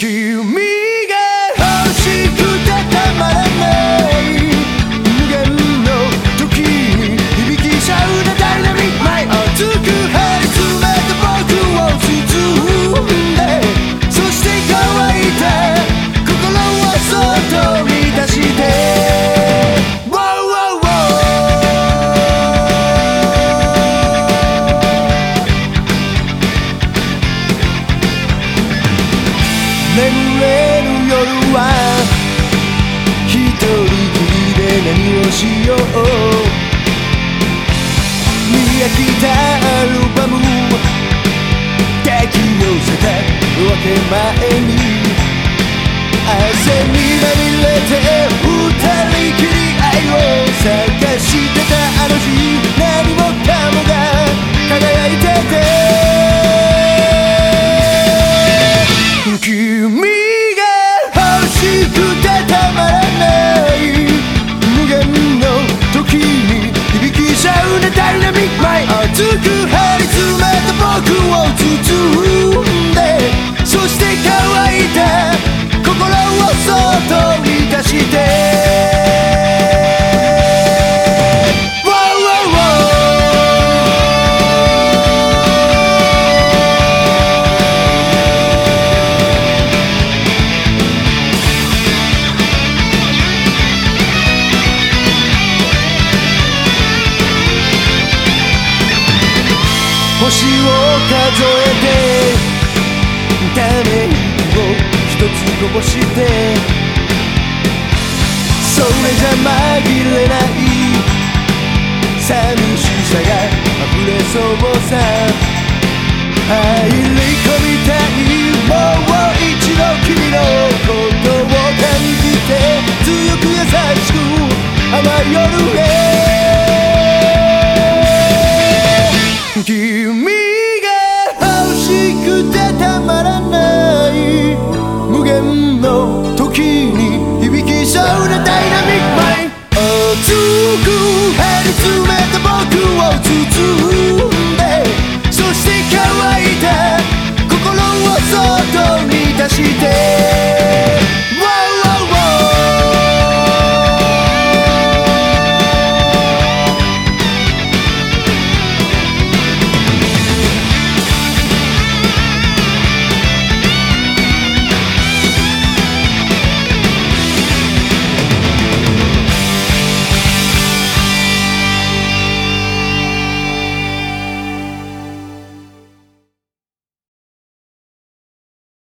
give me. 眠れる夜は一人きりで何をしよう。見飽きたアルバム抱き寄せた分け前に汗にまみれて二人きり愛を探してたあのクマイ熱く数えて種を一つこぼして。それじゃ紛れない寂しさが溢れそうさ。入り込みたいもう一度君の